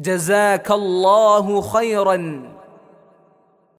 جزاك الله خيرا.